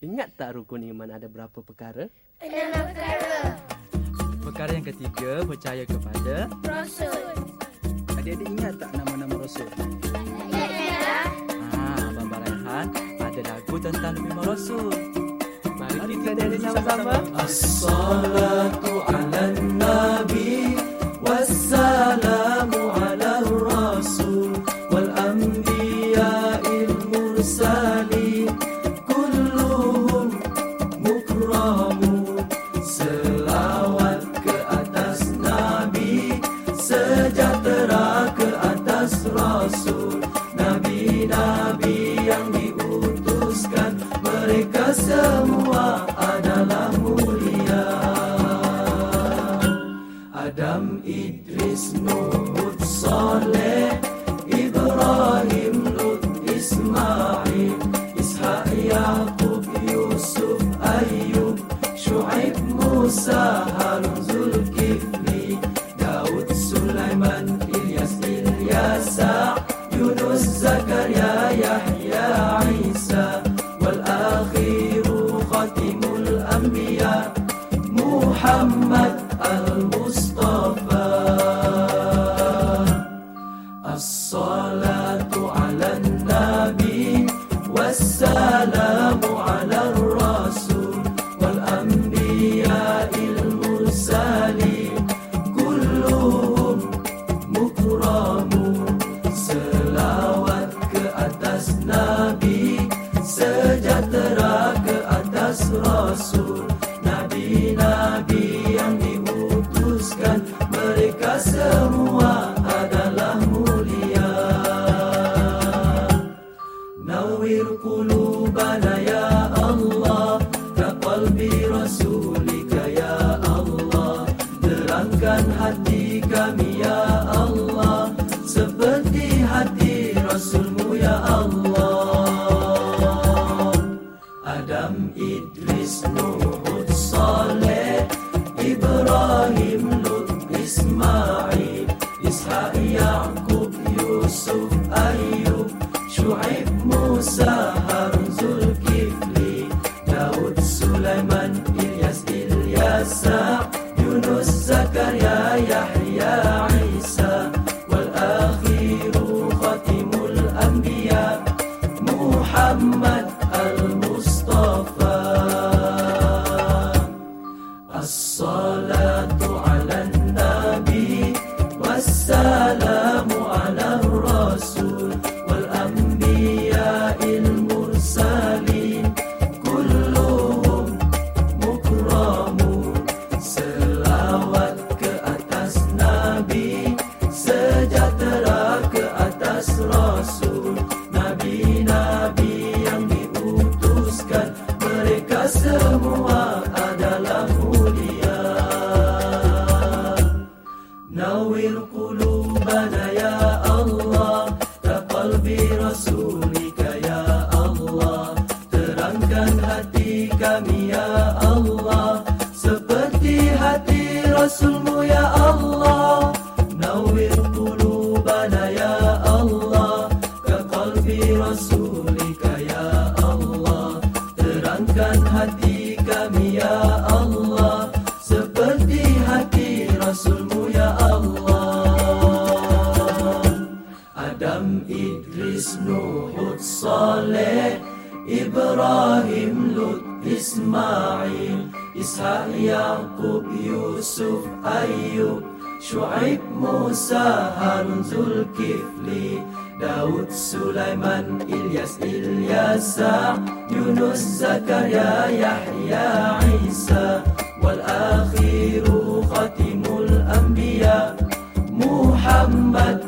Ingat tak rukun iman ada berapa perkara? Enam perkara. Perkara yang ketiga, percaya kepada Rasul. Adik-adik ingat tak nama-nama Rasul? Ialah Ah, Abang Baraihan ada lagu tentang Nabi Muhammad Rasul. Mari kita nyanyi sama-sama. As-salatu Ilyasa Yunus, Zakaria, Yahya, Isa Wal-akhiru khatimul anbiya Muhammad al-Mustafa As-salatu ala nabi Wassalamu ala rasul Wal anbiya'il sejahtera Ismail Ishak, Yaqub, Yusuf, Ayub Shu'aib, Musa, Harun, Zulkifli Daud, Sulaiman, Ilyas, Ilyasa Yunus, Zakaria, kami ya Allah. Seperti hati Rasulmu ya Allah. Nawir qulubana ya Allah. Ka qalbi rasulika ya Allah. Terangkan hati kami ya Allah. Seperti hati Rasulmu ya Allah. Adam, Idris, Nuh, Hud, إبراهيم لوط إسماعيل إسحاق يعقوب يوسف أيوب شعيب موسى هارون ذو الكفلي داود سليمان إلياس إلياس يونس زكريا يحيى عيسى والأخير خاتم الأنبياء محمد